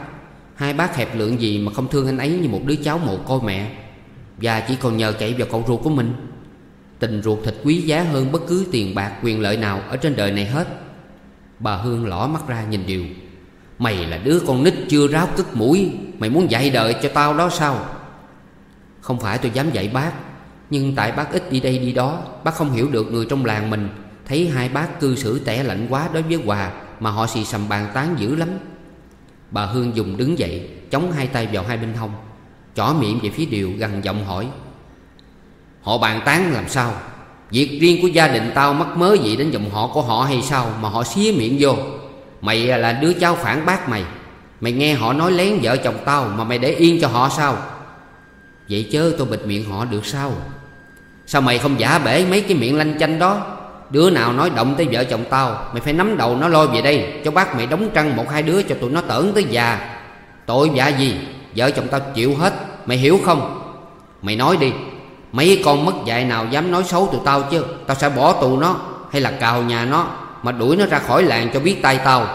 Hai bác hẹp lượng gì mà không thương anh ấy như một đứa cháu mồ côi mẹ. Và chỉ còn nhờ chạy vào cậu ruột của mình. Tình ruột thịt quý giá hơn bất cứ tiền bạc quyền lợi nào ở trên đời này hết. Bà Hương lỏ mắt ra nhìn Điều. Mày là đứa con nít chưa ráo cất mũi. Mày muốn dạy đời cho tao đó sao? Không phải tôi dám dạy bác, Nhưng tại bác ít đi đây đi đó, Bác không hiểu được người trong làng mình Thấy hai bác cư xử tẻ lạnh quá đối với Hòa Mà họ xì sầm bàn tán dữ lắm. Bà Hương dùng đứng dậy, Chống hai tay vào hai bên hông, Chỏ miệng về phía Điều gần giọng hỏi, Họ bàn tán làm sao? Việc riêng của gia đình tao mắc mớ gì đến dòng họ của họ hay sao Mà họ xía miệng vô? Mày là đứa cháu phản bác mày. Mày nghe họ nói lén vợ chồng tao Mà mày để yên cho họ sao? Vậy chớ tôi bịt miệng họ được sao? Sao mày không giả bể mấy cái miệng lanh chanh đó? Đứa nào nói động tới vợ chồng tao, Mày phải nắm đầu nó lôi về đây, Cho bác mày đóng trăng một hai đứa cho tụi nó tởn tới già. Tội vạ gì? Vợ chồng tao chịu hết, Mày hiểu không? Mày nói đi, Mấy con mất dạy nào dám nói xấu tụi tao chứ? Tao sẽ bỏ tù nó, Hay là cào nhà nó, Mà đuổi nó ra khỏi làng cho biết tay tao?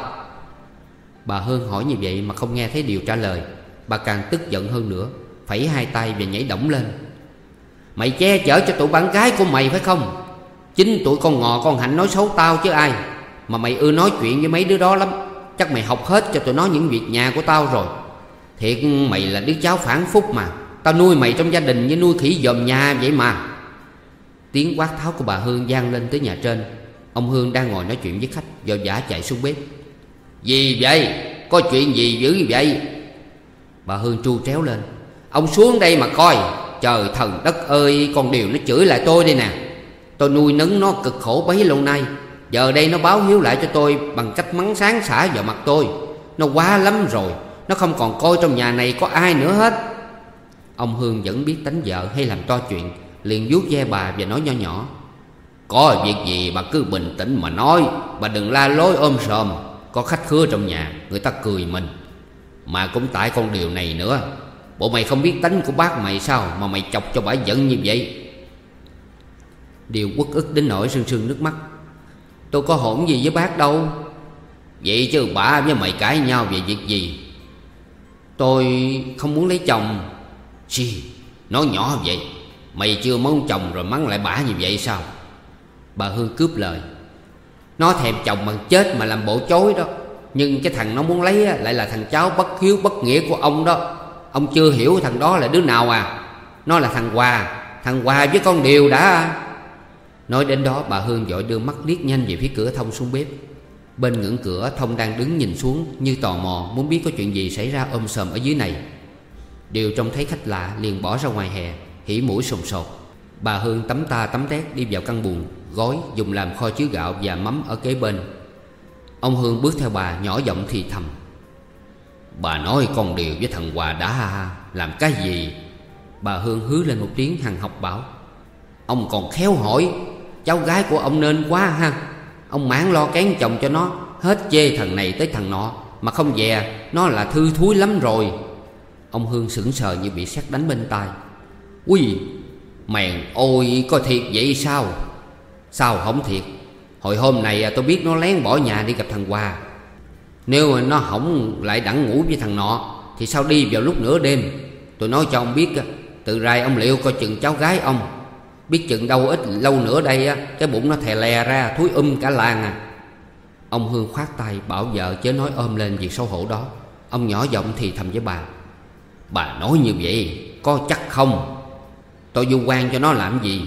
Bà Hương hỏi như vậy mà không nghe thấy điều trả lời. Bà càng tức giận hơn nữa, Phẩy hai tay và nhảy động lên. Mày che chở cho tụi bạn gái của mày phải không? Chính tụi con ngò con hạnh nói xấu tao chứ ai. Mà mày ưa nói chuyện với mấy đứa đó lắm. Chắc mày học hết cho tụi nó những việc nhà của tao rồi. Thiệt, mày là đứa cháu phản phúc mà. Tao nuôi mày trong gia đình như nuôi khỉ dòm nhà vậy mà. Tiếng quát tháo của bà Hương gian lên tới nhà trên. Ông Hương đang ngồi nói chuyện với khách, Do giả chạy xuống bếp. Gì vậy? Có chuyện gì dữ vậy? Bà Hương tru tréo lên. Ông xuống đây mà coi. Trời, thần đất ơi, Con điều nó chửi lại tôi đây nè. Tôi nuôi nấng nó cực khổ bấy lâu nay. Giờ đây nó báo hiếu lại cho tôi Bằng cách mắng sáng xả vào mặt tôi. Nó quá lắm rồi. Nó không còn coi trong nhà này có ai nữa hết. Ông Hương vẫn biết tánh vợ hay làm to chuyện, Liền vuốt ve bà và nói nho nhỏ. Có việc gì bà cứ bình tĩnh mà nói, Bà đừng la lối ôm sòm. Có khách khứa trong nhà, Người ta cười mình. Mà cũng tại con điều này nữa. Bộ mày không biết tánh của bác mày sao Mà mày chọc cho bà giận như vậy? Điều quất ức đến nỗi sưng sưng nước mắt. Tôi có hổn gì với bác đâu. Vậy chứ bà với mày cãi nhau về việc gì? Tôi không muốn lấy chồng. Chi Nói nhỏ vậy, Mày chưa mong chồng rồi mắng lại bả như vậy sao? Bà Hương cướp lời. Nó thèm chồng bằng chết mà làm bộ chối đó. Nhưng cái thằng nó muốn lấy lại là thằng cháu bất hiếu bất nghĩa của ông đó. Ông chưa hiểu thằng đó là đứa nào à. Nó là thằng Hòa Thằng Hòa với con Điều đã. Nói đến đó, bà Hương dội đưa mắt liếc nhanh về phía cửa thông xuống bếp. Bên ngưỡng cửa, Thông đang đứng nhìn xuống, Như tò mò muốn biết có chuyện gì xảy ra ôm sờm ở dưới này. Điều trông thấy khách lạ liền bỏ ra ngoài hè, Hỉ mũi sồn sột. Bà Hương tắm ta tắm tét đi vào căn buồng, Gói, dùng làm kho chứa gạo và mắm ở kế bên. Ông Hương bước theo bà, nhỏ giọng thì thầm. Bà nói con điều với thằng Hòa đã, làm cái gì? Bà Hương hứa lên một tiếng, hằng học bảo. Ông còn khéo hỏi Cháu gái của ông nên quá ha. Ông mãn lo kén chồng cho nó, Hết chê thằng này tới thằng nọ, Mà không dè, Nó là thư thúi lắm rồi. Ông Hương sững sờ như bị sét đánh bên tai. Ui, Mèn ôi, có thiệt vậy sao? Sao không thiệt? Hồi hôm này tôi biết nó lén bỏ nhà đi gặp thằng Hòa. Nếu mà nó không lại đặng ngủ với thằng nọ, Thì sao đi vào lúc nửa đêm? Tôi nói cho ông biết Từ rai ông liệu coi chừng cháu gái ông. Biết chừng đâu ít lâu nữa đây á, Cái bụng nó thè lè ra, thúi um cả làng à. Ông Hương khoát tay, bảo vợ chớ nói ôm lên việc xấu hổ đó. Ông nhỏ giọng thì thầm với bà Bà nói như vậy, có chắc không? Tôi du quan cho nó làm gì?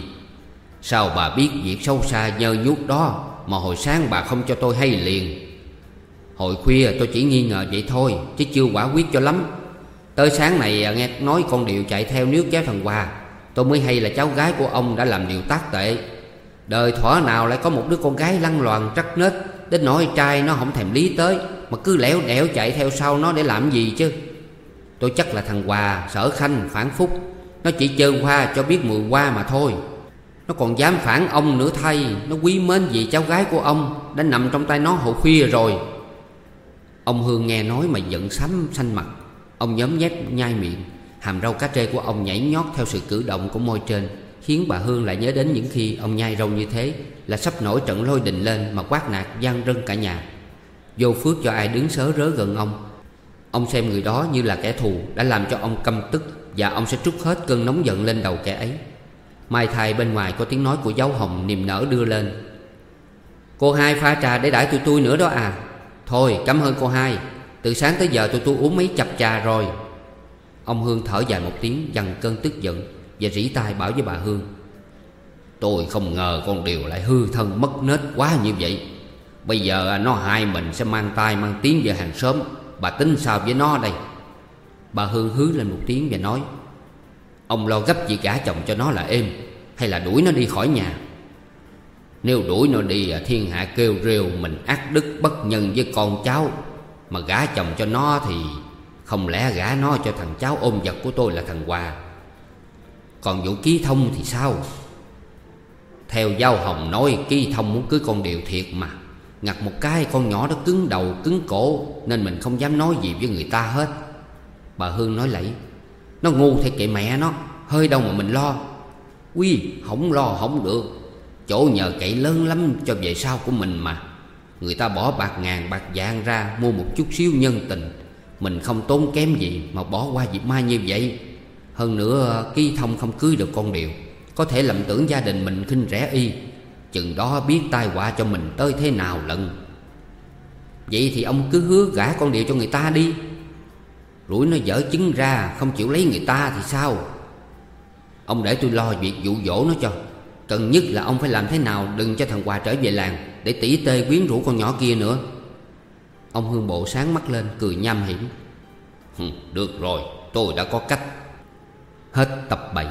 Sao bà biết việc sâu xa nhơ nhút đó, Mà hồi sáng bà không cho tôi hay liền? Hồi khuya tôi chỉ nghi ngờ vậy thôi, Chứ chưa quả quyết cho lắm. Tới sáng này nghe nói con Điều chạy theo nước kéo thằng Hòa. Tôi mới hay là cháu gái của ông đã làm điều tác tệ. Đời thỏa nào lại có một đứa con gái lăng loàn trắc nết Đến nỗi trai nó không thèm lý tới Mà cứ lẻo đẻo chạy theo sau nó để làm gì chứ? Tôi chắc là thằng Hòa, sở khanh, phản phúc Nó chỉ chơi hoa cho biết mùi hoa mà thôi. Nó còn dám phản ông nữa thay Nó quý mến vì cháu gái của ông Đã nằm trong tay nó hồi khuya rồi. Ông Hương nghe nói mà giận sắm xanh mặt. Ông nhóm nhép nhai miệng. Hàm râu cá trê của ông nhảy nhót theo sự cử động của môi trên, Khiến bà Hương lại nhớ đến những khi ông nhai râu như thế, Là sắp nổi trận lôi đình lên mà quát nạt gian rân cả nhà. Vô phước cho ai đứng sớ rớ gần ông. Ông xem người đó như là kẻ thù Đã làm cho ông căm tức Và ông sẽ trút hết cơn nóng giận lên đầu kẻ ấy. Mai thai bên ngoài có tiếng nói của giáo hồng niềm nở đưa lên. Cô hai pha trà để đãi tụi tôi nữa đó à. Thôi, cảm ơn cô hai. Từ sáng tới giờ tụi tôi uống mấy chập trà rồi. Ông Hương thở dài một tiếng, dằn cơn tức giận Và rỉ tai bảo với bà Hương, Tôi không ngờ con điều lại hư thân mất nết quá như vậy. Bây giờ à, nó hai mình sẽ mang tay mang tiếng về hàng xóm. Bà tính sao với nó đây? Bà Hương hứ lên một tiếng và nói, Ông lo gấp gì cả chồng cho nó là êm, Hay là đuổi nó đi khỏi nhà? Nếu đuổi nó đi à, thiên hạ kêu rêu Mình ác đức bất nhân với con cháu, Mà gả chồng cho nó thì không lẽ gã nó cho thằng cháu ôm vật của tôi là thằng Hòa? Còn vụ ký thông thì sao? Theo Giao Hồng nói, Ký thông muốn cưới con điều thiệt mà. Ngặt một cái, con nhỏ đó cứng đầu, cứng cổ, Nên mình không dám nói gì với người ta hết. Bà Hương nói lẫy, Nó ngu thì kệ mẹ nó, Hơi đâu mà mình lo. Quy không lo không được. Chỗ nhờ cậy lớn lắm cho về sau của mình mà. Người ta bỏ bạc ngàn, bạc vàng ra, Mua một chút xíu nhân tình. Mình không tốn kém gì Mà bỏ qua dịp mai như vậy. Hơn nữa ký thông không cưới được con điều Có thể lầm tưởng gia đình mình khinh rẻ y. Chừng đó biết tai họa cho mình tới thế nào lận. Vậy thì ông cứ hứa gả con điệu cho người ta đi. Rủi nó dở chứng ra Không chịu lấy người ta thì sao? Ông để tôi lo việc dụ dỗ nó cho. Cần nhất là ông phải làm thế nào Đừng cho thằng Hòa trở về làng Để tỉ tê quyến rũ con nhỏ kia nữa. Ông Hương Bộ sáng mắt lên, Cười nham hiểm. Được rồi, tôi đã có cách. Hết tập 7